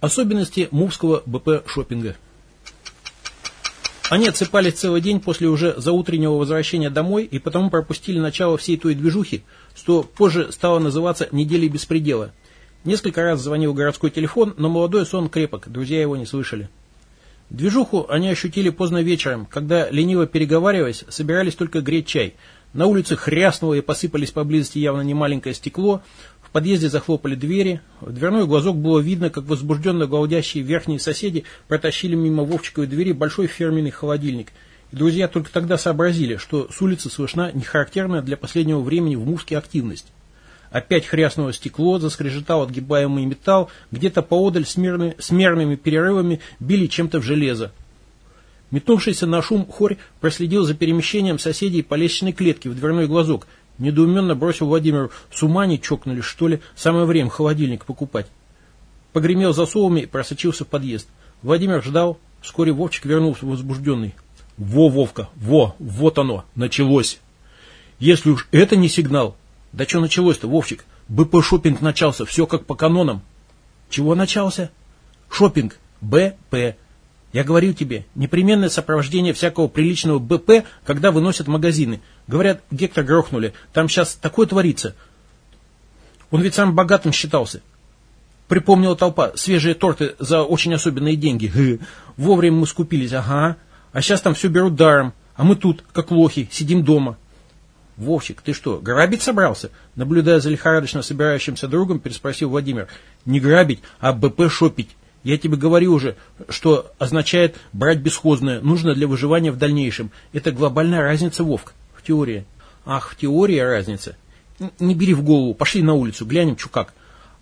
Особенности мувского БП шопинга. Они отсыпались целый день после уже заутреннего возвращения домой и потому пропустили начало всей той движухи, что позже стало называться «неделей беспредела». Несколько раз звонил городской телефон, но молодой сон крепок, друзья его не слышали. Движуху они ощутили поздно вечером, когда, лениво переговариваясь, собирались только греть чай. На улице хряснуло и посыпались поблизости явно немаленькое стекло, в подъезде захлопали двери, в дверной глазок было видно, как возбужденно голдящие верхние соседи протащили мимо Вовчиковой двери большой фирменный холодильник. И друзья только тогда сообразили, что с улицы слышна нехарактерная для последнего времени в Мувске активность. Опять хряснуло стекло, заскрежетал отгибаемый металл, где-то поодаль с, мирны, перерывами били чем-то в железо. Метнувшийся на шум хорь проследил за перемещением соседей по лестничной клетке в дверной глазок – Недоуменно бросил Владимиру. С ума не чокнули, что ли? Самое время холодильник покупать. Погремел засовами и просочился в подъезд. Владимир ждал. Вскоре Вовчик вернулся возбужденный. Во, Вовка, во, вот оно, началось. Если уж это не сигнал. Да что началось-то, Вовчик? БП-шопинг начался, все как по канонам. Чего начался? Шопинг. БП. Я говорю тебе, непременное сопровождение всякого приличного БП, когда выносят магазины. Говорят, Гектор грохнули, там сейчас такое творится. Он ведь сам богатым считался. Припомнила толпа, свежие торты за очень особенные деньги. Вовремя мы скупились, ага. А сейчас там все берут даром, а мы тут, как лохи, сидим дома. Вовчик, ты что, грабить собрался? Наблюдая за лихорадочно собирающимся другом, переспросил Владимир. Не грабить, а БП шопить. Я тебе говорю уже, что означает брать бесхозное, нужно для выживания в дальнейшем. Это глобальная разница, Вовк, в теории. Ах, в теории разница. Не бери в голову, пошли на улицу, глянем, чё как.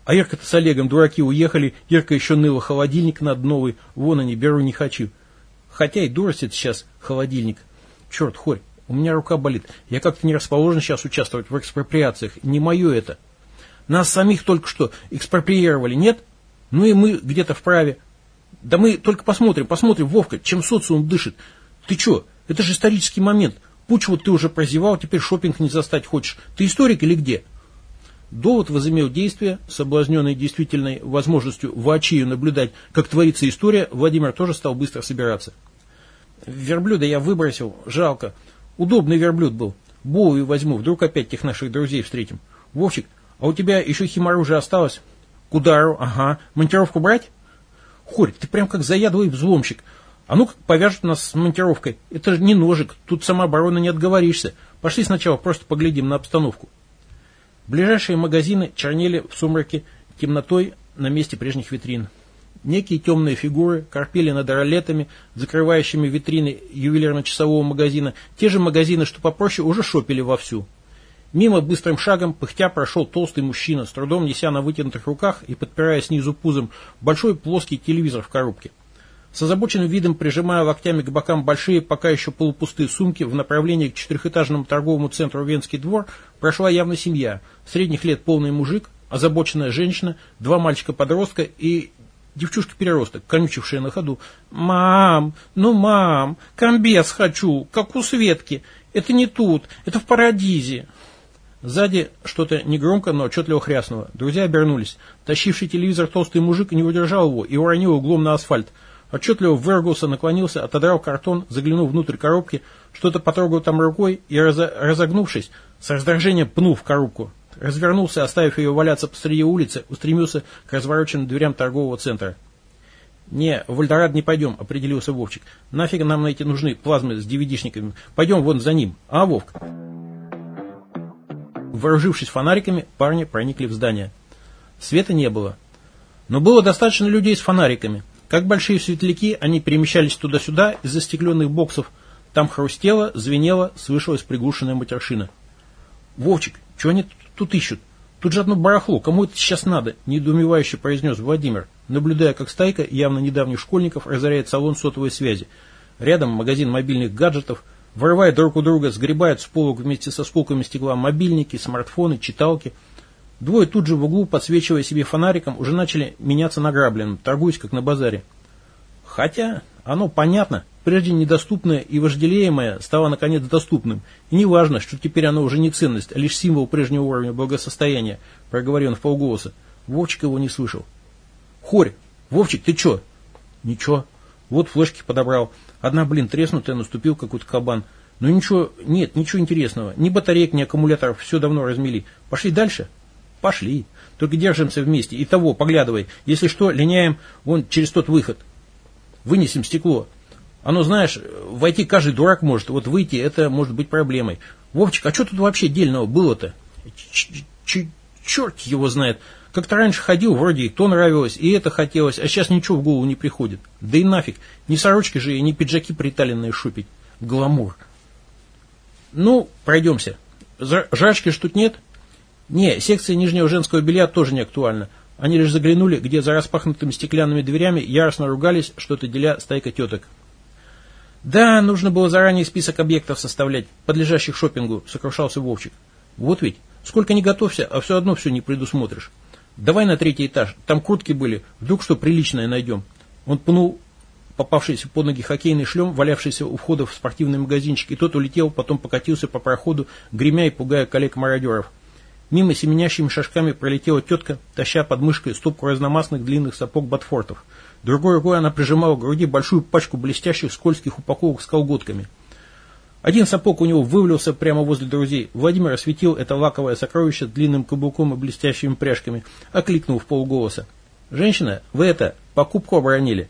А Ирка-то с Олегом, дураки, уехали, Ирка еще ныла холодильник над новый, вон они, беру, не хочу. Хотя и дурость сейчас холодильник. Черт, хорь, у меня рука болит. Я как-то не расположен сейчас участвовать в экспроприациях. Не мое это. Нас самих только что экспроприировали, нет? Ну и мы где-то вправе. Да мы только посмотрим, посмотрим, Вовка, чем социум дышит. Ты что, это же исторический момент. Пуч вот ты уже прозевал, теперь шопинг не застать хочешь. Ты историк или где? Довод возымел действие, соблазненный действительной возможностью воочию наблюдать, как творится история, Владимир тоже стал быстро собираться. Верблюда я выбросил, жалко. Удобный верблюд был. Боую возьму, вдруг опять тех наших друзей встретим. Вовчик, а у тебя еще химоружие осталось? К удару, ага. Монтировку брать? Хорь, ты прям как заядлый взломщик. А ну-ка повяжут нас с монтировкой. Это же не ножик, тут самообороны не отговоришься. Пошли сначала просто поглядим на обстановку. Ближайшие магазины чернели в сумраке темнотой на месте прежних витрин. Некие темные фигуры корпели над ролетами, закрывающими витрины ювелирно-часового магазина. Те же магазины, что попроще, уже шопили вовсю. Мимо быстрым шагом, пыхтя, прошел толстый мужчина, с трудом неся на вытянутых руках и подпирая снизу пузом большой плоский телевизор в коробке. С озабоченным видом, прижимая локтями к бокам большие, пока еще полупустые сумки в направлении к четырехэтажному торговому центру Венский двор, прошла явно семья. Средних лет полный мужик, озабоченная женщина, два мальчика-подростка и девчушка-переросток, конючившая на ходу. «Мам, ну мам, комбез хочу, как у Светки. Это не тут, это в Парадизе». Сзади что-то негромко, но отчетливо хряснуло. Друзья обернулись. Тащивший телевизор толстый мужик не удержал его и уронил углом на асфальт. Отчетливо выругался, наклонился, отодрал картон, заглянул внутрь коробки, что-то потрогал там рукой и, разогнувшись, с раздражением пнул в коробку. Развернулся, оставив ее валяться посреди улицы, устремился к развороченным дверям торгового центра. «Не, в Эльдорад не пойдем», — определился Вовчик. «Нафиг нам эти нужны плазмы с DVD-шниками? Пойдем вон за ним. А, Вовк?» Вооружившись фонариками, парни проникли в здание. Света не было. Но было достаточно людей с фонариками. Как большие светляки, они перемещались туда-сюда из застекленных боксов. Там хрустело, звенело, слышалась приглушенная матершина. «Вовчик, что они тут ищут? Тут же одно барахло, кому это сейчас надо?» – недоумевающе произнес Владимир, наблюдая, как стайка явно недавних школьников разоряет салон сотовой связи. Рядом магазин мобильных гаджетов – Вырывая друг у друга, сгребают с полок вместе со сколками стекла мобильники, смартфоны, читалки. Двое тут же в углу, подсвечивая себе фонариком, уже начали меняться награбленным, торгуясь как на базаре. Хотя, оно понятно, прежде недоступное и вожделеемое стало наконец доступным. И не важно, что теперь оно уже не ценность, а лишь символ прежнего уровня благосостояния, проговорил он в полголоса. Вовчик его не слышал. Хорь, Вовчик, ты чё? Ничего. Вот флешки подобрал. Одна, блин, треснутая, наступил какой-то кабан. Но ничего, нет, ничего интересного. Ни батареек, ни аккумуляторов, все давно размели. Пошли дальше? Пошли. Только держимся вместе. И того, поглядывай. Если что, линяем вон через тот выход. Вынесем стекло. Оно, знаешь, войти каждый дурак может. Вот выйти, это может быть проблемой. Вовчик, а что тут вообще дельного было-то? Черт его знает. Как-то раньше ходил, вроде и то нравилось, и это хотелось, а сейчас ничего в голову не приходит. Да и нафиг, ни сорочки же и ни пиджаки приталенные шупить. Гламур. Ну, пройдемся. Жрачки ж тут нет? Не, секция нижнего женского белья тоже не актуальна. Они лишь заглянули, где за распахнутыми стеклянными дверями яростно ругались, что-то деля стайка теток. Да, нужно было заранее список объектов составлять, подлежащих шопингу, сокрушался Вовчик. Вот ведь, сколько не готовься, а все одно все не предусмотришь. Давай на третий этаж, там куртки были, вдруг что приличное найдем. Он пнул попавшийся под ноги хоккейный шлем, валявшийся у входа в спортивный магазинчик, и тот улетел, потом покатился по проходу, гремя и пугая коллег-мародеров. Мимо семенящими шажками пролетела тетка, таща под мышкой стопку разномастных длинных сапог ботфортов. Другой рукой она прижимала к груди большую пачку блестящих скользких упаковок с колготками. Один сапог у него вывалился прямо возле друзей. Владимир осветил это лаковое сокровище длинным каблуком и блестящими пряжками, окликнул в полголоса. «Женщина, вы это, покупку оборонили?»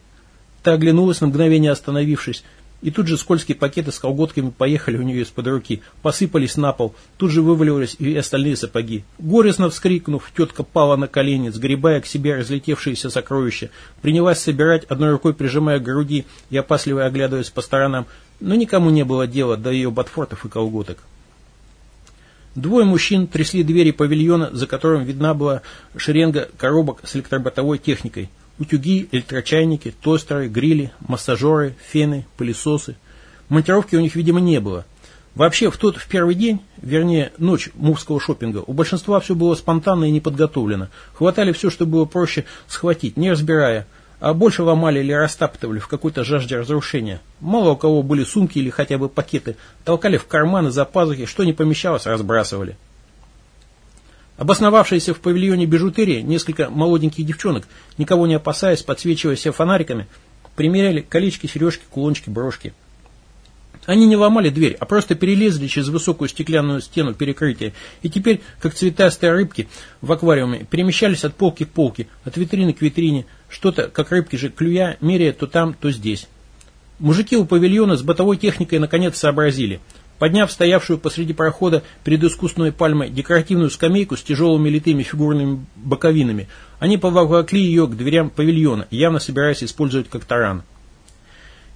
Та оглянулась на мгновение остановившись, и тут же скользкие пакеты с колготками поехали у нее из-под руки, посыпались на пол, тут же вываливались и остальные сапоги. Горестно вскрикнув, тетка пала на колени, сгребая к себе разлетевшиеся сокровища, принялась собирать, одной рукой прижимая к груди и опасливо оглядываясь по сторонам, но никому не было дела до ее ботфортов и колготок. Двое мужчин трясли двери павильона, за которым видна была шеренга коробок с электробытовой техникой. Утюги, электрочайники, тостеры, грили, массажеры, фены, пылесосы. Монтировки у них, видимо, не было. Вообще, в тот, в первый день, вернее, ночь мувского шопинга, у большинства все было спонтанно и неподготовлено. Хватали все, что было проще схватить, не разбирая, а больше ломали или растаптывали в какой-то жажде разрушения. Мало у кого были сумки или хотя бы пакеты, толкали в карманы, за пазухи, что не помещалось, разбрасывали. Обосновавшиеся в павильоне бижутерии несколько молоденьких девчонок, никого не опасаясь, подсвечивая себя фонариками, примеряли колечки, сережки, кулончики, брошки. Они не ломали дверь, а просто перелезли через высокую стеклянную стену перекрытия и теперь, как цветастые рыбки в аквариуме, перемещались от полки к полке, от витрины к витрине, что-то, как рыбки же клюя, меряя то там, то здесь. Мужики у павильона с бытовой техникой наконец сообразили – Подняв стоявшую посреди прохода перед искусственной пальмой декоративную скамейку с тяжелыми литыми фигурными боковинами, они поволокли ее к дверям павильона, явно собираясь использовать как таран.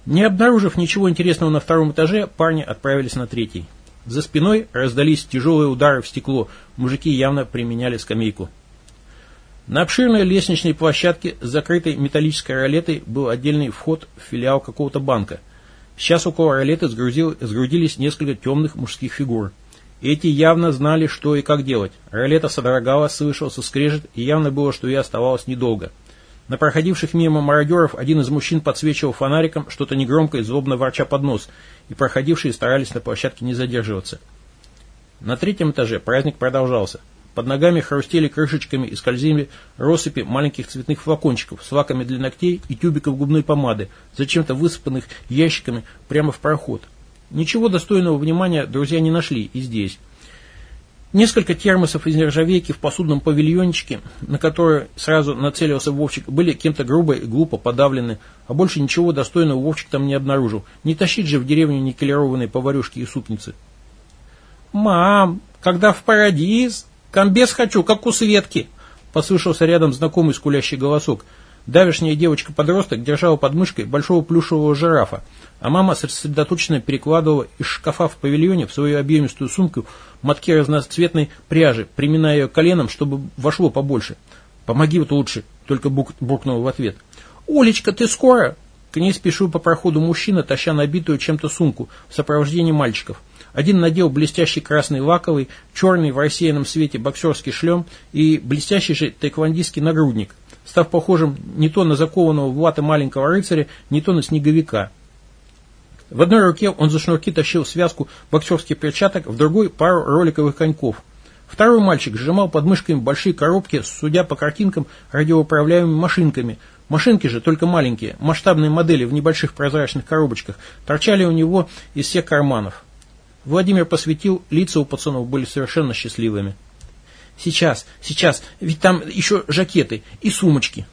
Не обнаружив ничего интересного на втором этаже, парни отправились на третий. За спиной раздались тяжелые удары в стекло, мужики явно применяли скамейку. На обширной лестничной площадке с закрытой металлической ролетой был отдельный вход в филиал какого-то банка – Сейчас около ролеты сгрузил, сгрудились несколько темных мужских фигур. Эти явно знали, что и как делать. Ролета содрогалась, слышался скрежет, и явно было, что ей оставалось недолго. На проходивших мимо мародеров один из мужчин подсвечивал фонариком что-то негромко и злобно ворча под нос, и проходившие старались на площадке не задерживаться. На третьем этаже праздник продолжался. Под ногами хрустели крышечками и скользили россыпи маленьких цветных флакончиков с лаками для ногтей и тюбиков губной помады, зачем-то высыпанных ящиками прямо в проход. Ничего достойного внимания друзья не нашли и здесь. Несколько термосов из нержавейки в посудном павильончике, на который сразу нацелился Вовчик, были кем-то грубо и глупо подавлены, а больше ничего достойного Вовчик там не обнаружил. Не тащить же в деревню никелированные поварюшки и супницы. «Мам, когда в парадиз?» «Комбез хочу, как у Светки!» Послышался рядом знакомый скулящий голосок. Давишняя девочка-подросток держала под мышкой большого плюшевого жирафа, а мама сосредоточенно перекладывала из шкафа в павильоне в свою объемистую сумку мотки разноцветной пряжи, приминая ее коленом, чтобы вошло побольше. «Помоги вот лучше», — только бук, буркнул в ответ. «Олечка, ты скоро?» К ней спешил по проходу мужчина, таща набитую чем-то сумку в сопровождении мальчиков. Один надел блестящий красный лаковый, черный в рассеянном свете боксерский шлем и блестящий же тайквандийский нагрудник, став похожим не то на закованного в латы маленького рыцаря, не то на снеговика. В одной руке он за шнурки тащил связку боксерских перчаток, в другой пару роликовых коньков. Второй мальчик сжимал под мышками большие коробки, судя по картинкам, радиоуправляемыми машинками. Машинки же только маленькие, масштабные модели в небольших прозрачных коробочках, торчали у него из всех карманов. Владимир посветил, лица у пацанов были совершенно счастливыми. Сейчас, сейчас, ведь там еще жакеты и сумочки.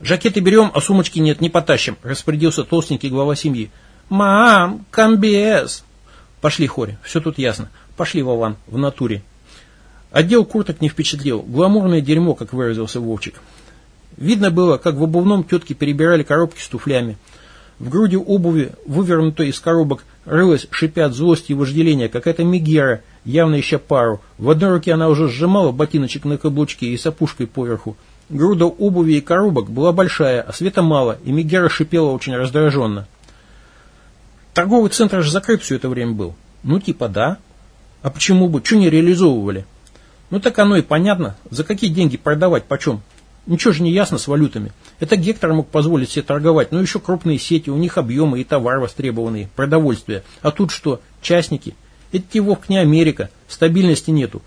Жакеты берем, а сумочки нет, не потащим, распорядился толстенький глава семьи. «Мам, комбез!» «Пошли, Хори, все тут ясно. Пошли, Вован, в натуре». Отдел курток не впечатлил. Гламурное дерьмо, как выразился Вовчик. Видно было, как в обувном тетки перебирали коробки с туфлями. В груди обуви, вывернутой из коробок, рылась, шипя от злости и вожделения, какая-то мегера, явно ища пару. В одной руке она уже сжимала ботиночек на каблучке и с поверху. Груда обуви и коробок была большая, а света мало, и мегера шипела очень раздраженно. Торговый центр же закрыт все это время был. Ну, типа да. А почему бы? Что не реализовывали? Ну, так оно и понятно. За какие деньги продавать, почем? Ничего же не ясно с валютами. Это Гектор мог позволить себе торговать, но еще крупные сети, у них объемы и товар востребованные, продовольствие. А тут что? Частники. Это Вовк не Америка, стабильности нету.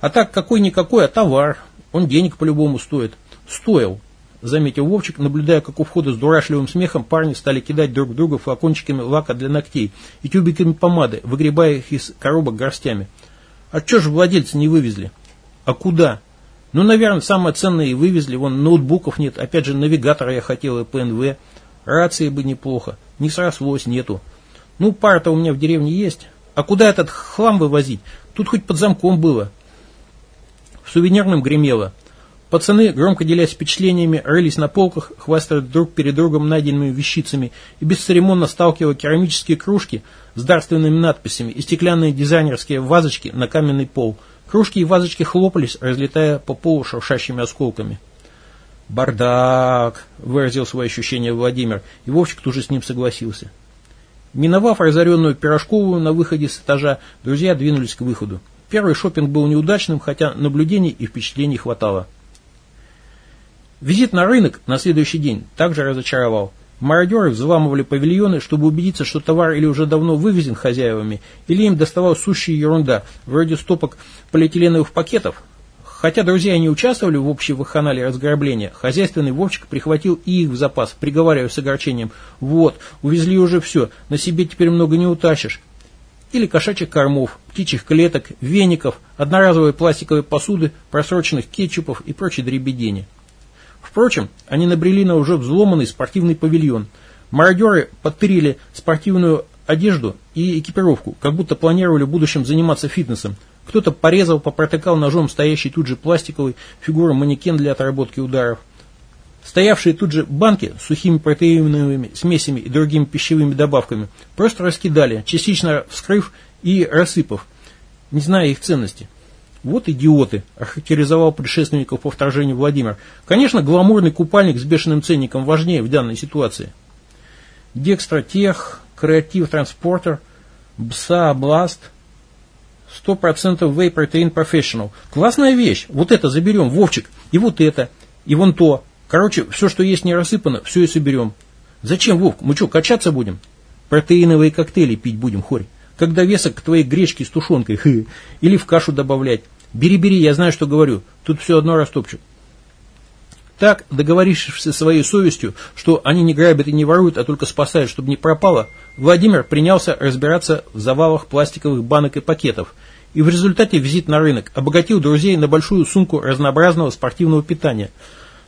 А так какой-никакой, а товар. Он денег по-любому стоит. Стоил заметил Вовчик, наблюдая, как у входа с дурашливым смехом парни стали кидать друг друга флакончиками лака для ногтей и тюбиками помады, выгребая их из коробок горстями. А что же владельцы не вывезли? А куда? Ну, наверное, самое ценное и вывезли. Вон ноутбуков нет, опять же, навигатора я хотел и ПНВ. Рации бы неплохо. Не срослось, нету. Ну, пара-то у меня в деревне есть. А куда этот хлам вывозить? Тут хоть под замком было. В сувенирном гремело. Пацаны, громко делясь впечатлениями, рылись на полках, хвастая друг перед другом найденными вещицами и бесцеремонно сталкивая керамические кружки с дарственными надписями и стеклянные дизайнерские вазочки на каменный пол. Кружки и вазочки хлопались, разлетая по полу шуршащими осколками. «Бардак!» – выразил свои ощущения Владимир, и Вовчик тоже с ним согласился. Миновав разоренную пирожковую на выходе с этажа, друзья двинулись к выходу. Первый шопинг был неудачным, хотя наблюдений и впечатлений хватало. Визит на рынок на следующий день также разочаровал. Мародеры взламывали павильоны, чтобы убедиться, что товар или уже давно вывезен хозяевами, или им доставалась сущая ерунда, вроде стопок полиэтиленовых пакетов. Хотя друзья не участвовали в общей ваханале разграбления, хозяйственный Вовчик прихватил и их в запас, приговаривая с огорчением «Вот, увезли уже все, на себе теперь много не утащишь». Или кошачьих кормов, птичьих клеток, веников, одноразовой пластиковой посуды, просроченных кетчупов и прочей дребедени. Впрочем, они набрели на уже взломанный спортивный павильон. Мародеры подтырили спортивную одежду и экипировку, как будто планировали в будущем заниматься фитнесом. Кто-то порезал, попротыкал ножом стоящий тут же пластиковый фигуру манекен для отработки ударов. Стоявшие тут же банки с сухими протеиновыми смесями и другими пищевыми добавками просто раскидали, частично вскрыв и рассыпав, не зная их ценности. Вот идиоты, охарактеризовал предшественников по вторжению Владимир. Конечно, гламурный купальник с бешеным ценником важнее в данной ситуации. Декстротех, Креатив Транспортер, БСА Бласт, 100% Whey Protein Professional. Классная вещь. Вот это заберем, Вовчик. И вот это. И вон то. Короче, все, что есть не рассыпано, все и соберем. Зачем, Вовк? Мы что, качаться будем? Протеиновые коктейли пить будем, хорь. Как довесок к твоей гречке с тушенкой. Или в кашу добавлять. Бери, бери, я знаю, что говорю. Тут все одно растопчу. Так, договорившись со своей совестью, что они не грабят и не воруют, а только спасают, чтобы не пропало, Владимир принялся разбираться в завалах пластиковых банок и пакетов. И в результате визит на рынок обогатил друзей на большую сумку разнообразного спортивного питания.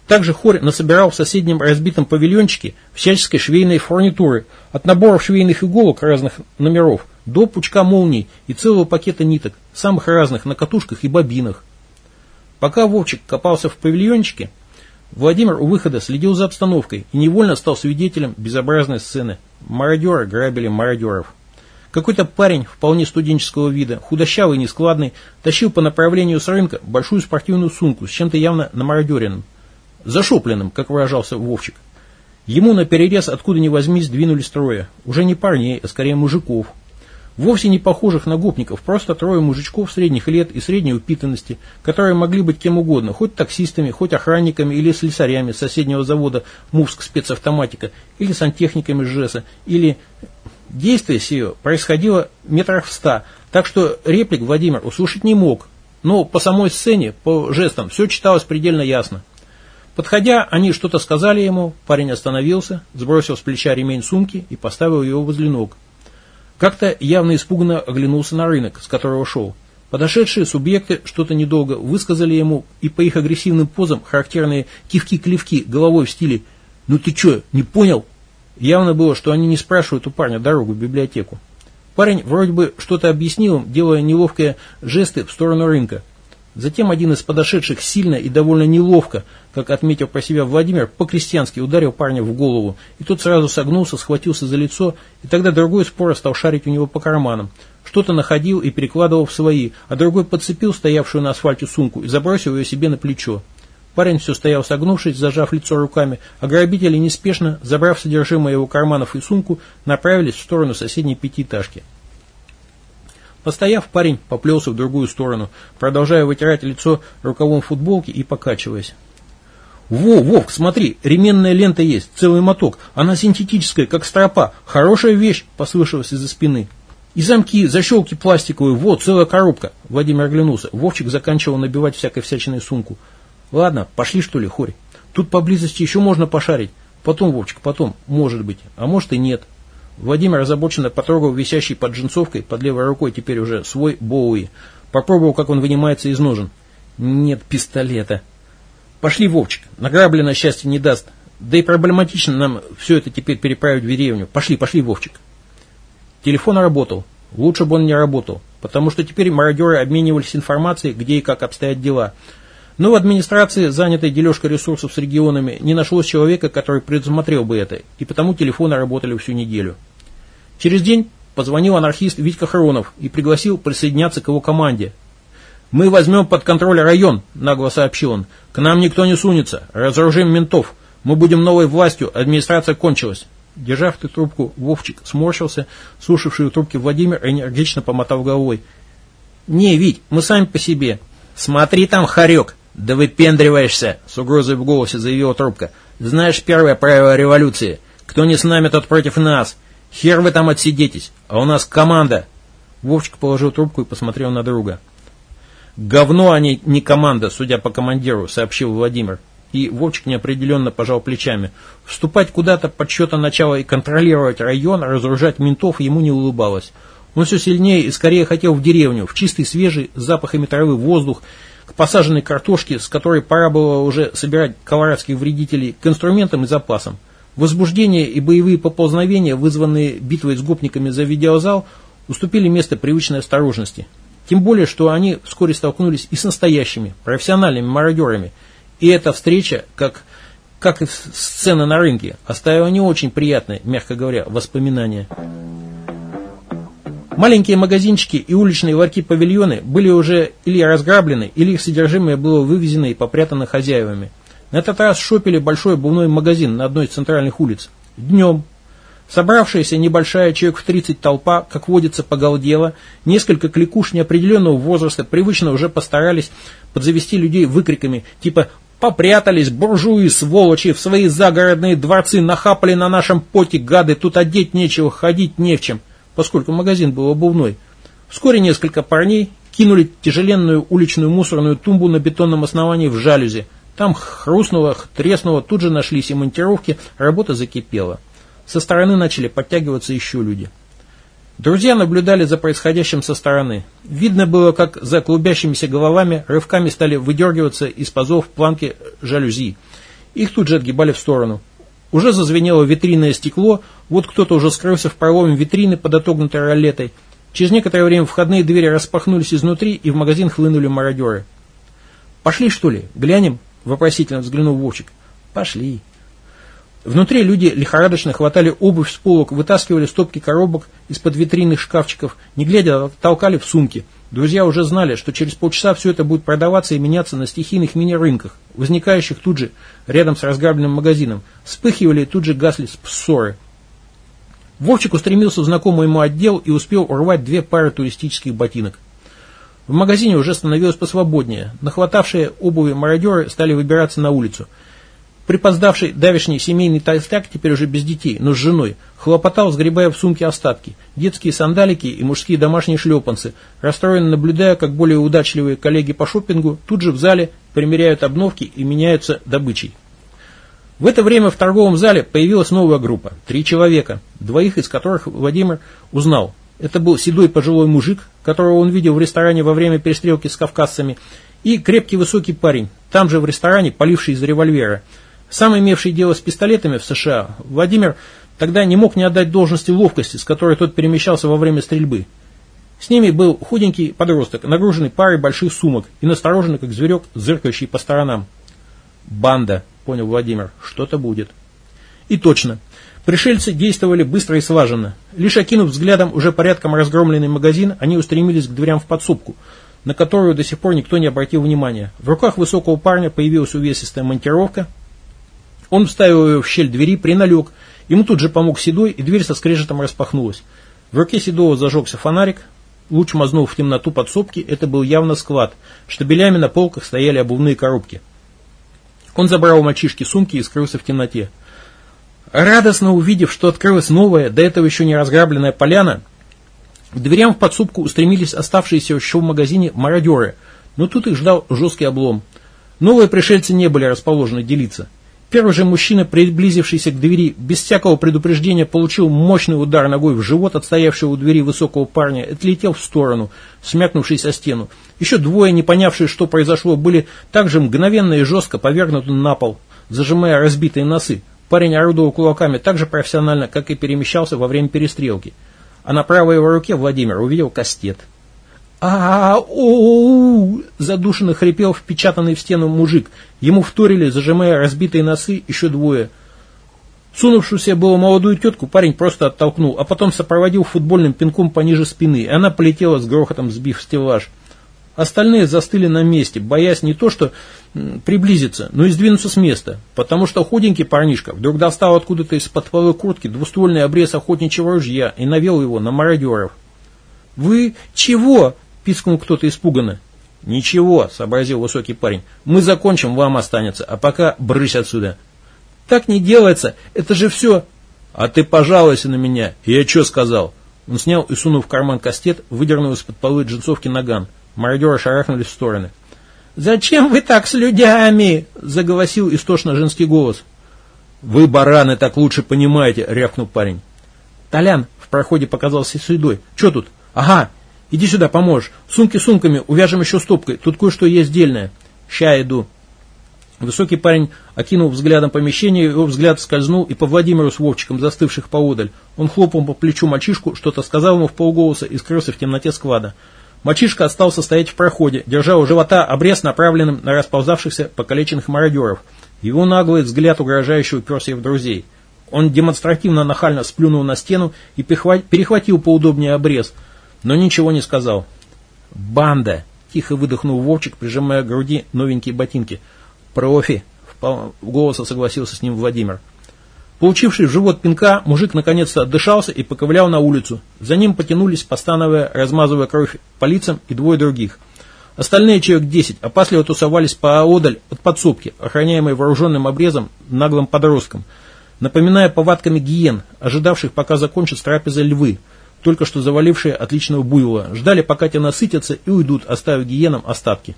Также Хорь насобирал в соседнем разбитом павильончике всяческой швейной фурнитуры, от наборов швейных иголок разных номеров – до пучка молний и целого пакета ниток, самых разных, на катушках и бобинах. Пока Вовчик копался в павильончике, Владимир у выхода следил за обстановкой и невольно стал свидетелем безобразной сцены. Мародеры грабили мародеров. Какой-то парень вполне студенческого вида, худощавый, нескладный, тащил по направлению с рынка большую спортивную сумку с чем-то явно намародеренным. Зашопленным, как выражался Вовчик. Ему на перерез откуда ни возьмись двинулись трое. Уже не парней, а скорее мужиков, Вовсе не похожих на гопников, просто трое мужичков средних лет и средней упитанности, которые могли быть кем угодно, хоть таксистами, хоть охранниками или слесарями соседнего завода Мувск спецавтоматика, или сантехниками ЖЭСа, или Действие сие происходило метрах в ста, так что реплик Владимир услышать не мог, но по самой сцене, по жестам, все читалось предельно ясно. Подходя, они что-то сказали ему, парень остановился, сбросил с плеча ремень сумки и поставил его возле ног. Как-то явно испуганно оглянулся на рынок, с которого шел. Подошедшие субъекты что-то недолго высказали ему, и по их агрессивным позам характерные кивки-клевки головой в стиле «Ну ты что, не понял?» Явно было, что они не спрашивают у парня дорогу в библиотеку. Парень вроде бы что-то объяснил им, делая неловкие жесты в сторону рынка. Затем один из подошедших сильно и довольно неловко, как отметил про себя Владимир, по-крестьянски ударил парня в голову, и тот сразу согнулся, схватился за лицо, и тогда другой споро стал шарить у него по карманам. Что-то находил и перекладывал в свои, а другой подцепил стоявшую на асфальте сумку и забросил ее себе на плечо. Парень все стоял согнувшись, зажав лицо руками, а грабители неспешно, забрав содержимое его карманов и сумку, направились в сторону соседней пятиэтажки. Постояв, парень поплелся в другую сторону, продолжая вытирать лицо рукавом футболки и покачиваясь. «Во, Вовк, смотри, ременная лента есть, целый моток. Она синтетическая, как стропа. Хорошая вещь», — послышалось из-за спины. «И замки, защелки пластиковые, вот, целая коробка». Владимир оглянулся. Вовчик заканчивал набивать всякой всячиной сумку. «Ладно, пошли, что ли, хорь. Тут поблизости еще можно пошарить. Потом, Вовчик, потом, может быть. А может и нет». Владимир озабоченно потрогал висящий под джинсовкой, под левой рукой теперь уже свой Боуи. Попробовал, как он вынимается из ножен. Нет пистолета. Пошли, Вовчик, награбленное счастье не даст. Да и проблематично нам все это теперь переправить в деревню. Пошли, пошли, Вовчик. Телефон работал. Лучше бы он не работал, потому что теперь мародеры обменивались информацией, где и как обстоят дела. Но в администрации, занятой дележкой ресурсов с регионами, не нашлось человека, который предусмотрел бы это, и потому телефоны работали всю неделю. Через день позвонил анархист Витька Хронов и пригласил присоединяться к его команде. «Мы возьмем под контроль район», – нагло сообщил он. «К нам никто не сунется. Разоружим ментов. Мы будем новой властью. Администрация кончилась». Держав ты трубку, Вовчик сморщился, слушавший у трубки Владимир энергично помотал головой. «Не, Вить, мы сами по себе». «Смотри там, хорек!» «Да выпендриваешься!» — с угрозой в голосе заявила трубка. «Знаешь первое правило революции? Кто не с нами, тот против нас. Хер вы там отсидетесь, а у нас команда!» Вовчик положил трубку и посмотрел на друга. «Говно, а не, команда, судя по командиру», — сообщил Владимир. И Вовчик неопределенно пожал плечами. Вступать куда-то под счета начала и контролировать район, разоружать ментов ему не улыбалось. Он все сильнее и скорее хотел в деревню, в чистый, свежий, с запахами травы воздух, к посаженной картошке, с которой пора было уже собирать колорадских вредителей, к инструментам и запасам. Возбуждение и боевые поползновения, вызванные битвой с гопниками за видеозал, уступили место привычной осторожности. Тем более, что они вскоре столкнулись и с настоящими, профессиональными мародерами. И эта встреча, как, как и сцена на рынке, оставила не очень приятные, мягко говоря, воспоминания. Маленькие магазинчики и уличные ларьки-павильоны были уже или разграблены, или их содержимое было вывезено и попрятано хозяевами. На этот раз шопили большой обувной магазин на одной из центральных улиц. Днем. Собравшаяся небольшая человек в 30 толпа, как водится, погалдела, несколько кликуш неопределенного возраста привычно уже постарались подзавести людей выкриками типа «Попрятались, буржуи, сволочи, в свои загородные дворцы нахапали на нашем поте, гады, тут одеть нечего, ходить не в чем» поскольку магазин был обувной. Вскоре несколько парней кинули тяжеленную уличную мусорную тумбу на бетонном основании в жалюзи. Там хрустнуло, треснуло, тут же нашлись и монтировки, работа закипела. Со стороны начали подтягиваться еще люди. Друзья наблюдали за происходящим со стороны. Видно было, как за клубящимися головами рывками стали выдергиваться из пазов планки жалюзи. Их тут же отгибали в сторону. Уже зазвенело витринное стекло, вот кто-то уже скрылся в проломе витрины под отогнутой ролетой. Через некоторое время входные двери распахнулись изнутри, и в магазин хлынули мародеры. «Пошли, что ли? Глянем?» – вопросительно взглянул Вовчик. «Пошли». Внутри люди лихорадочно хватали обувь с полок, вытаскивали стопки коробок из-под витринных шкафчиков, не глядя, толкали в сумки – Друзья уже знали, что через полчаса все это будет продаваться и меняться на стихийных мини-рынках, возникающих тут же рядом с разграбленным магазином. Вспыхивали и тут же гасли ссоры. Вовчик устремился в знакомый ему отдел и успел урвать две пары туристических ботинок. В магазине уже становилось посвободнее. Нахватавшие обуви мародеры стали выбираться на улицу. Припоздавший давешний семейный толстяк, теперь уже без детей, но с женой, хлопотал, сгребая в сумке остатки, детские сандалики и мужские домашние шлепанцы, расстроенно наблюдая, как более удачливые коллеги по шопингу тут же в зале примеряют обновки и меняются добычей. В это время в торговом зале появилась новая группа, три человека, двоих из которых Владимир узнал. Это был седой пожилой мужик, которого он видел в ресторане во время перестрелки с кавказцами, и крепкий высокий парень, там же в ресторане, поливший из револьвера – сам имевший дело с пистолетами в США, Владимир тогда не мог не отдать должности ловкости, с которой тот перемещался во время стрельбы. С ними был худенький подросток, нагруженный парой больших сумок и настороженный, как зверек, зыркающий по сторонам. «Банда», — понял Владимир, — «что-то будет». И точно. Пришельцы действовали быстро и слаженно. Лишь окинув взглядом уже порядком разгромленный магазин, они устремились к дверям в подсобку, на которую до сих пор никто не обратил внимания. В руках высокого парня появилась увесистая монтировка, он вставил ее в щель двери, приналег. Ему тут же помог Седой, и дверь со скрежетом распахнулась. В руке Седова зажегся фонарик. Луч мазнул в темноту подсобки. Это был явно склад. Штабелями на полках стояли обувные коробки. Он забрал у мальчишки сумки и скрылся в темноте. Радостно увидев, что открылась новая, до этого еще не разграбленная поляна, к дверям в подсобку устремились оставшиеся еще в магазине мародеры, но тут их ждал жесткий облом. Новые пришельцы не были расположены делиться. Первый же мужчина, приблизившийся к двери, без всякого предупреждения получил мощный удар ногой в живот отстоявшего у двери высокого парня отлетел в сторону, смякнувшись о стену. Еще двое, не понявшие, что произошло, были также мгновенно и жестко повергнуты на пол, зажимая разбитые носы. Парень орудовал кулаками так же профессионально, как и перемещался во время перестрелки. А на правой его руке Владимир увидел кастет а о задушенно хрипел впечатанный в стену мужик. Ему вторили, зажимая разбитые носы, еще двое. Сунувшуюся было молодую тетку парень просто оттолкнул, а потом сопроводил футбольным пинком пониже спины, и она полетела с грохотом, сбив стеллаж. Остальные застыли на месте, боясь не то что приблизиться, но и сдвинуться с места, потому что худенький парнишка вдруг достал откуда-то из-под полы куртки двуствольный обрез охотничьего ружья и навел его на мародеров. «Вы чего?» Пискнул кто-то испуганно. «Ничего», — сообразил высокий парень, — «мы закончим, вам останется, а пока брысь отсюда». «Так не делается, это же все...» «А ты пожалуйся на меня, я что сказал?» Он снял и, сунув в карман кастет, выдернул из-под полы джинсовки наган. Мародеры шарахнулись в стороны. «Зачем вы так с людьми?» — заголосил истошно женский голос. «Вы, бараны, так лучше понимаете», — рявкнул парень. «Толян!» — в проходе показался седой. «Че тут?» «Ага, Иди сюда, поможешь. Сумки сумками, увяжем еще стопкой. Тут кое-что есть дельное. Ща иду. Высокий парень окинул взглядом помещение, его взгляд скользнул и по Владимиру с Вовчиком, застывших поодаль. Он хлопал по плечу мальчишку, что-то сказал ему в полголоса и скрылся в темноте склада. Мальчишка остался стоять в проходе, держа у живота обрез, направленным на расползавшихся покалеченных мародеров. Его наглый взгляд угрожающе уперся в друзей. Он демонстративно нахально сплюнул на стену и перехватил поудобнее обрез – но ничего не сказал. «Банда!» – тихо выдохнул Вовчик, прижимая к груди новенькие ботинки. «Профи!» – в голоса согласился с ним Владимир. Получивший в живот пинка, мужик наконец-то отдышался и поковылял на улицу. За ним потянулись, постановая, размазывая кровь по лицам и двое других. Остальные человек десять опасливо тусовались поодаль от подсобки, охраняемой вооруженным обрезом наглым подростком, напоминая повадками гиен, ожидавших, пока закончат трапеза львы – только что завалившие отличного буйвола, ждали, пока те насытятся и уйдут, оставив гиенам остатки.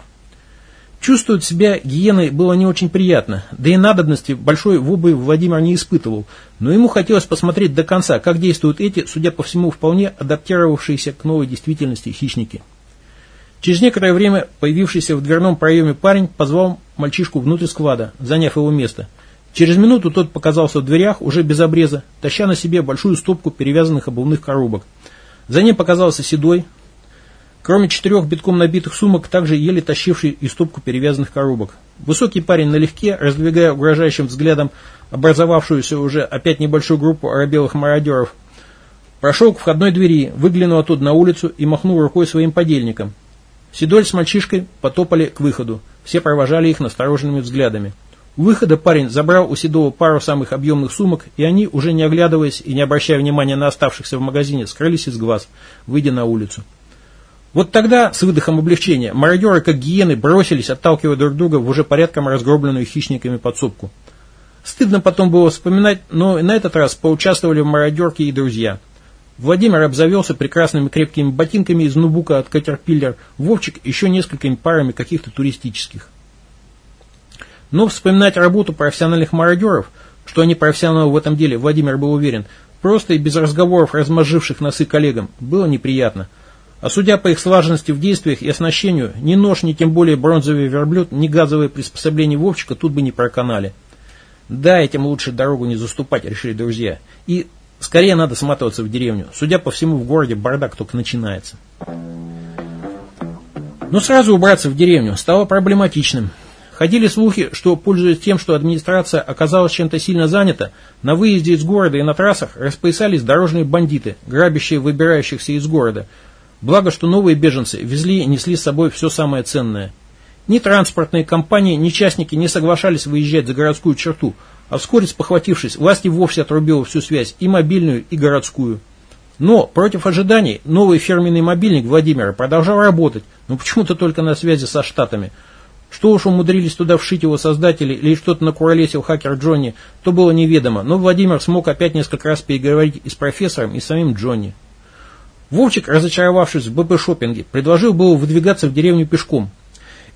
Чувствовать себя гиеной было не очень приятно, да и надобности большой в обуви Владимир не испытывал, но ему хотелось посмотреть до конца, как действуют эти, судя по всему, вполне адаптировавшиеся к новой действительности хищники. Через некоторое время появившийся в дверном проеме парень позвал мальчишку внутрь склада, заняв его место – Через минуту тот показался в дверях, уже без обреза, таща на себе большую стопку перевязанных обувных коробок. За ним показался Седой, кроме четырех битком набитых сумок, также еле тащивший и стопку перевязанных коробок. Высокий парень налегке, раздвигая угрожающим взглядом образовавшуюся уже опять небольшую группу оробелых мародеров, прошел к входной двери, выглянул оттуда на улицу и махнул рукой своим подельникам. Седой с мальчишкой потопали к выходу, все провожали их настороженными взглядами. У выхода парень забрал у Седова пару самых объемных сумок, и они, уже не оглядываясь и не обращая внимания на оставшихся в магазине, скрылись из глаз, выйдя на улицу. Вот тогда, с выдохом облегчения, мародеры, как гиены, бросились, отталкивая друг друга в уже порядком разгробленную хищниками подсобку. Стыдно потом было вспоминать, но на этот раз поучаствовали в мародерке и друзья. Владимир обзавелся прекрасными крепкими ботинками из нубука от Катерпиллер, Вовчик еще несколькими парами каких-то туристических. Но вспоминать работу профессиональных мародеров, что они профессионалы в этом деле, Владимир был уверен, просто и без разговоров размозживших носы коллегам, было неприятно. А судя по их слаженности в действиях и оснащению, ни нож, ни тем более бронзовый верблюд, ни газовые приспособления Вовчика тут бы не проканали. Да, этим лучше дорогу не заступать, решили друзья. И скорее надо сматываться в деревню. Судя по всему, в городе бардак только начинается. Но сразу убраться в деревню стало проблематичным. Ходили слухи, что, пользуясь тем, что администрация оказалась чем-то сильно занята, на выезде из города и на трассах распоясались дорожные бандиты, грабящие выбирающихся из города. Благо, что новые беженцы везли и несли с собой все самое ценное. Ни транспортные компании, ни частники не соглашались выезжать за городскую черту, а вскоре спохватившись, власти вовсе отрубила всю связь, и мобильную, и городскую. Но, против ожиданий, новый фирменный мобильник Владимира продолжал работать, но почему-то только на связи со Штатами – что уж умудрились туда вшить его создатели или что-то накуролесил хакер Джонни, то было неведомо, но Владимир смог опять несколько раз переговорить и с профессором, и с самим Джонни. Вовчик, разочаровавшись в БП-шоппинге, предложил было выдвигаться в деревню пешком.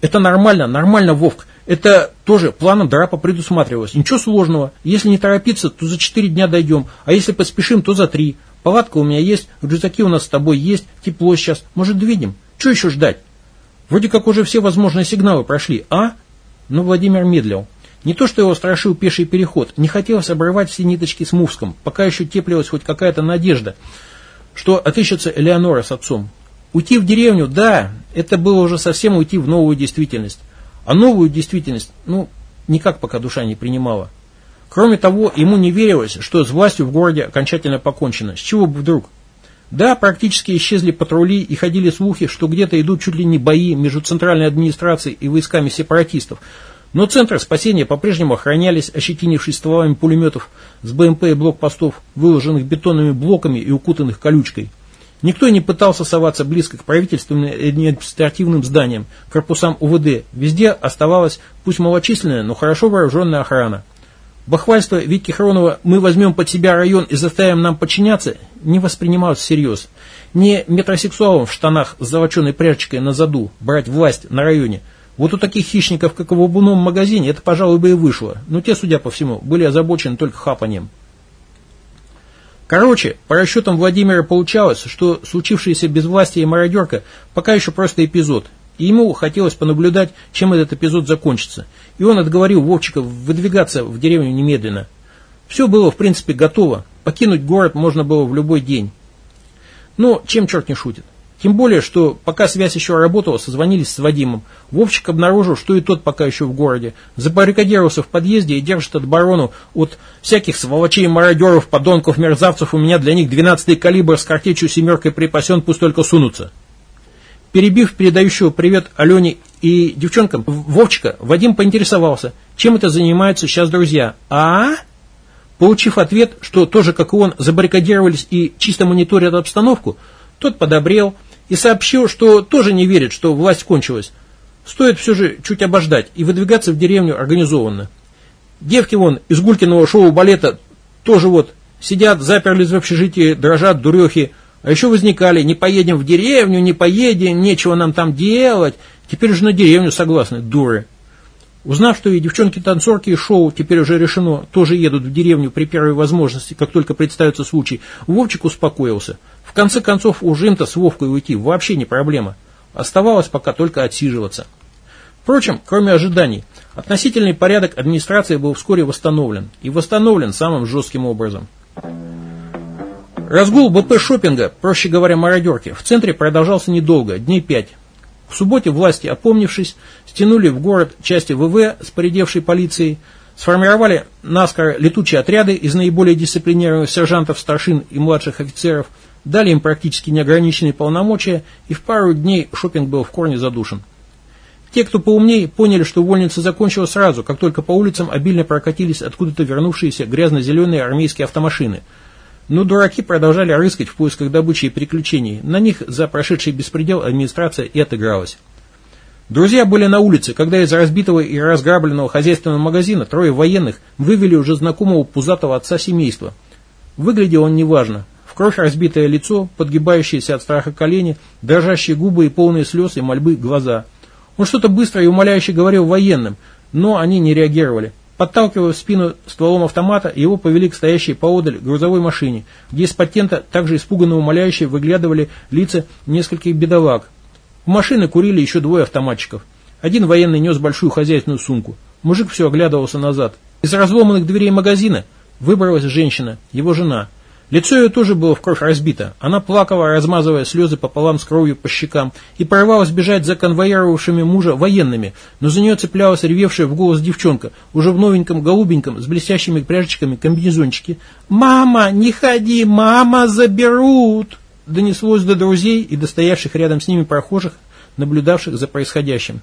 Это нормально, нормально, Вовк. Это тоже планом драпа предусматривалось. Ничего сложного. Если не торопиться, то за четыре дня дойдем, а если поспешим, то за три. Палатка у меня есть, рюкзаки у нас с тобой есть, тепло сейчас. Может, двинем? Что еще ждать? Вроде как уже все возможные сигналы прошли, а? Но Владимир медлил. Не то, что его страшил пеший переход, не хотелось обрывать все ниточки с Мувском, пока еще теплилась хоть какая-то надежда, что отыщется Элеонора с отцом. Уйти в деревню, да, это было уже совсем уйти в новую действительность. А новую действительность, ну, никак пока душа не принимала. Кроме того, ему не верилось, что с властью в городе окончательно покончено. С чего бы вдруг? Да, практически исчезли патрули и ходили слухи, что где-то идут чуть ли не бои между центральной администрацией и войсками сепаратистов. Но центры спасения по-прежнему охранялись, ощетинившись стволами пулеметов с БМП и блокпостов, выложенных бетонными блоками и укутанных колючкой. Никто не пытался соваться близко к правительственным и административным зданиям, корпусам УВД. Везде оставалась, пусть малочисленная, но хорошо вооруженная охрана. Бахвальство Витьки Хронова «мы возьмем под себя район и заставим нам подчиняться» не воспринималось всерьез. Не метросексуалам в штанах с золоченой прячкой на заду брать власть на районе. Вот у таких хищников, как в обувном магазине, это, пожалуй, бы и вышло. Но те, судя по всему, были озабочены только хапанием. Короче, по расчетам Владимира получалось, что случившееся безвластие и мародерка пока еще просто эпизод, и ему хотелось понаблюдать, чем этот эпизод закончится. И он отговорил Вовчика выдвигаться в деревню немедленно. Все было, в принципе, готово. Покинуть город можно было в любой день. Но чем черт не шутит. Тем более, что пока связь еще работала, созвонились с Вадимом. Вовчик обнаружил, что и тот пока еще в городе. Забаррикадировался в подъезде и держит оборону от всяких сволочей, мародеров, подонков, мерзавцев. У меня для них 12-й калибр с картечью семеркой припасен, пусть только сунутся. Перебив передающего привет Алене и девчонкам Вовчика, Вадим поинтересовался, чем это занимаются сейчас друзья. А? Получив ответ, что тоже как и он забаррикадировались и чисто мониторят обстановку, тот подобрел и сообщил, что тоже не верит, что власть кончилась. Стоит все же чуть обождать и выдвигаться в деревню организованно. Девки вон из Гулькиного шоу-балета тоже вот сидят, заперлись в общежитии, дрожат дурехи, а еще возникали, не поедем в деревню, не поедем, нечего нам там делать. Теперь уже на деревню согласны, дуры. Узнав, что и девчонки-танцорки из шоу теперь уже решено, тоже едут в деревню при первой возможности, как только представится случай, Вовчик успокоился. В конце концов, уж им-то с Вовкой уйти вообще не проблема. Оставалось пока только отсиживаться. Впрочем, кроме ожиданий, относительный порядок администрации был вскоре восстановлен. И восстановлен самым жестким образом. Разгул БП-шоппинга, проще говоря, мародерки, в центре продолжался недолго, дней пять. В субботе власти, опомнившись, стянули в город части ВВ с поредевшей полицией, сформировали наскоро летучие отряды из наиболее дисциплинированных сержантов, старшин и младших офицеров, дали им практически неограниченные полномочия, и в пару дней шопинг был в корне задушен. Те, кто поумнее, поняли, что увольница закончилась сразу, как только по улицам обильно прокатились откуда-то вернувшиеся грязно-зеленые армейские автомашины – но дураки продолжали рыскать в поисках добычи и приключений. На них за прошедший беспредел администрация и отыгралась. Друзья были на улице, когда из разбитого и разграбленного хозяйственного магазина трое военных вывели уже знакомого пузатого отца семейства. Выглядел он неважно. В кровь разбитое лицо, подгибающиеся от страха колени, дрожащие губы и полные слез и мольбы глаза. Он что-то быстро и умоляюще говорил военным, но они не реагировали. Подталкивая в спину стволом автомата, его повели к стоящей поодаль грузовой машине, где из патента также испуганно умоляюще выглядывали лица нескольких бедолаг. У машины курили еще двое автоматчиков. Один военный нес большую хозяйственную сумку. Мужик все оглядывался назад. Из разломанных дверей магазина выбралась женщина, его жена – Лицо ее тоже было в кровь разбито. Она плакала, размазывая слезы пополам с кровью по щекам, и порывалась бежать за конвоировавшими мужа военными, но за нее цеплялась ревевшая в голос девчонка, уже в новеньком голубеньком, с блестящими пряжечками комбинезончики. «Мама, не ходи, мама, заберут!» Донеслось до друзей и до стоявших рядом с ними прохожих, наблюдавших за происходящим.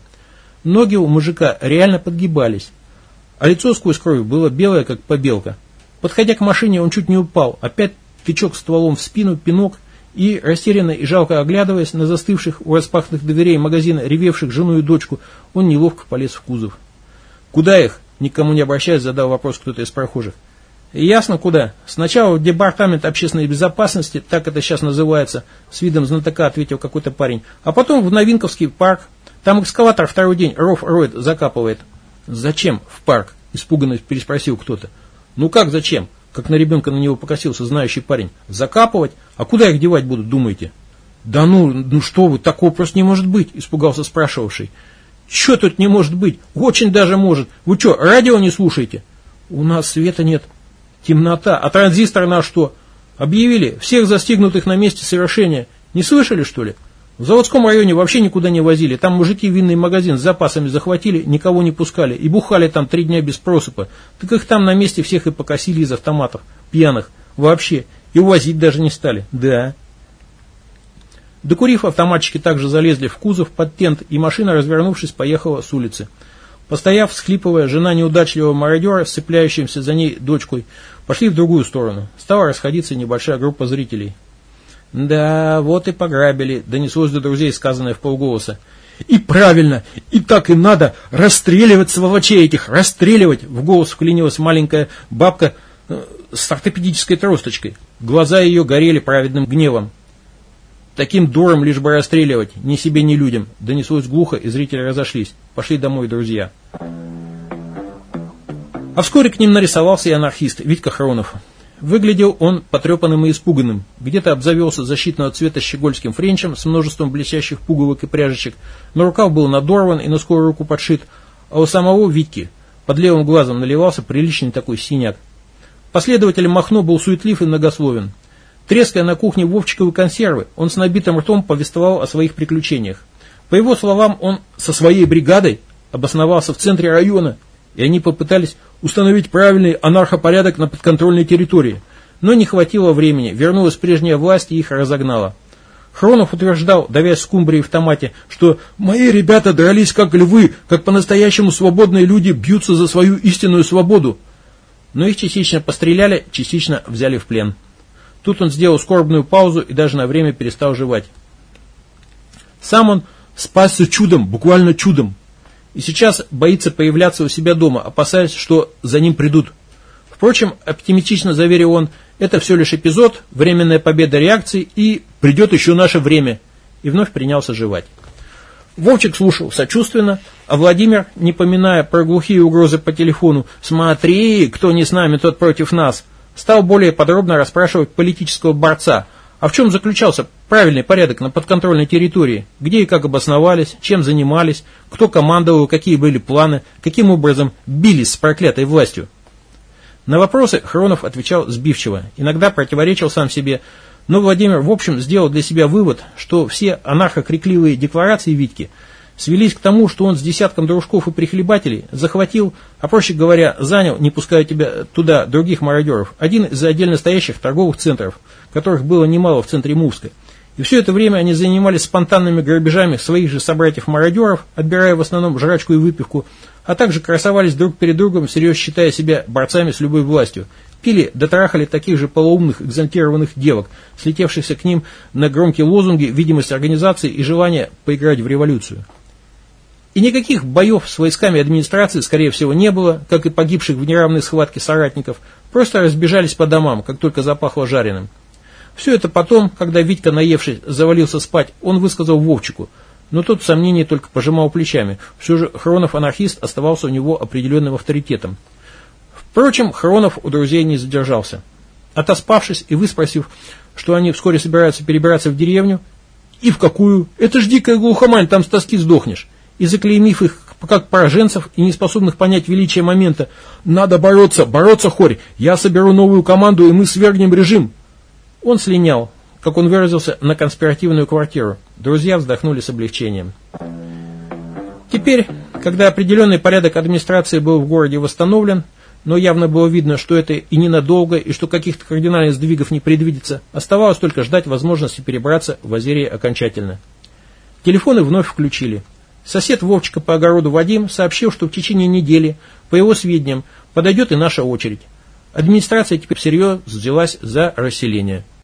Ноги у мужика реально подгибались, а лицо сквозь кровь было белое, как побелка. Подходя к машине, он чуть не упал. Опять тычок стволом в спину, пинок, и, растерянно и жалко оглядываясь на застывших у распахнутых дверей магазина, ревевших жену и дочку, он неловко полез в кузов. «Куда их?» – никому не обращаясь, задал вопрос кто-то из прохожих. «Ясно, куда. Сначала в департамент общественной безопасности, так это сейчас называется, с видом знатока ответил какой-то парень, а потом в Новинковский парк. Там экскаватор второй день ров роет, закапывает». «Зачем в парк?» – испуганно переспросил кто-то. Ну как зачем? Как на ребенка на него покосился знающий парень. Закапывать? А куда их девать будут, думаете? Да ну, ну что вы, такого просто не может быть, испугался спрашивавший. Че тут не может быть? Очень даже может. Вы что, радио не слушаете? У нас света нет. Темнота. А транзистор на что? Объявили всех застигнутых на месте совершения. Не слышали, что ли? В заводском районе вообще никуда не возили. Там мужики винный магазин с запасами захватили, никого не пускали. И бухали там три дня без просыпа. Так их там на месте всех и покосили из автоматов. Пьяных. Вообще. И увозить даже не стали. Да. Докурив, автоматчики также залезли в кузов под тент, и машина, развернувшись, поехала с улицы. Постояв, всхлипывая, жена неудачливого мародера, сцепляющимся за ней дочкой, пошли в другую сторону. Стала расходиться небольшая группа зрителей. «Да, вот и пограбили», — донеслось до друзей, сказанное в полголоса. «И правильно, и так и надо, расстреливать сволочей этих, расстреливать!» В голос вклинилась маленькая бабка э, с ортопедической тросточкой. Глаза ее горели праведным гневом. «Таким дуром лишь бы расстреливать, ни себе, ни людям!» Донеслось глухо, и зрители разошлись. Пошли домой друзья. А вскоре к ним нарисовался и анархист Витька Хронов. Выглядел он потрепанным и испуганным. Где-то обзавелся защитного цвета щегольским френчем с множеством блестящих пуговок и пряжечек, но рукав был надорван и на скорую руку подшит, а у самого Витьки под левым глазом наливался приличный такой синяк. Последователь Махно был суетлив и многословен. Треская на кухне Вовчиковой консервы, он с набитым ртом повествовал о своих приключениях. По его словам, он со своей бригадой обосновался в центре района, и они попытались установить правильный анархопорядок на подконтрольной территории. Но не хватило времени, вернулась прежняя власть и их разогнала. Хронов утверждал, давясь скумбрией в томате, что «мои ребята дрались как львы, как по-настоящему свободные люди бьются за свою истинную свободу». Но их частично постреляли, частично взяли в плен. Тут он сделал скорбную паузу и даже на время перестал жевать. Сам он спасся чудом, буквально чудом. И сейчас боится появляться у себя дома, опасаясь, что за ним придут. Впрочем, оптимистично заверил он, это все лишь эпизод, временная победа реакции и придет еще наше время. И вновь принялся жевать. Вовчик слушал сочувственно, а Владимир, не поминая про глухие угрозы по телефону «Смотри, кто не с нами, тот против нас», стал более подробно расспрашивать политического борца – а в чем заключался правильный порядок на подконтрольной территории? Где и как обосновались, чем занимались, кто командовал, какие были планы, каким образом бились с проклятой властью? На вопросы Хронов отвечал сбивчиво, иногда противоречил сам себе, но Владимир в общем сделал для себя вывод, что все анархокрикливые декларации Витьки – свелись к тому, что он с десятком дружков и прихлебателей захватил, а проще говоря, занял, не пуская тебя туда, других мародеров, один из отдельно стоящих торговых центров, которых было немало в центре Мувска. И все это время они занимались спонтанными грабежами своих же собратьев-мародеров, отбирая в основном жрачку и выпивку, а также красовались друг перед другом, всерьез считая себя борцами с любой властью. Пили, дотрахали таких же полоумных экзальтированных девок, слетевшихся к ним на громкие лозунги, видимость организации и желание поиграть в революцию. И никаких боев с войсками администрации, скорее всего, не было, как и погибших в неравной схватке соратников, просто разбежались по домам, как только запахло жареным. Все это потом, когда Витька, наевшись, завалился спать, он высказал Вовчику, но тот сомнений только пожимал плечами. Все же Хронов-анархист оставался у него определенным авторитетом. Впрочем, Хронов у друзей не задержался. Отоспавшись и выспросив, что они вскоре собираются перебираться в деревню, и в какую? Это ж дикая глухомань, там с тоски сдохнешь и заклеймив их как пораженцев и неспособных понять величие момента. «Надо бороться, бороться, Хорь! Я соберу новую команду, и мы свергнем режим!» Он слинял, как он выразился, на конспиративную квартиру. Друзья вздохнули с облегчением. Теперь, когда определенный порядок администрации был в городе восстановлен, но явно было видно, что это и ненадолго, и что каких-то кардинальных сдвигов не предвидится, оставалось только ждать возможности перебраться в Азерии окончательно. Телефоны вновь включили. Сосед Вовчика по огороду Вадим сообщил, что в течение недели, по его сведениям, подойдет и наша очередь. Администрация теперь всерьез взялась за расселение.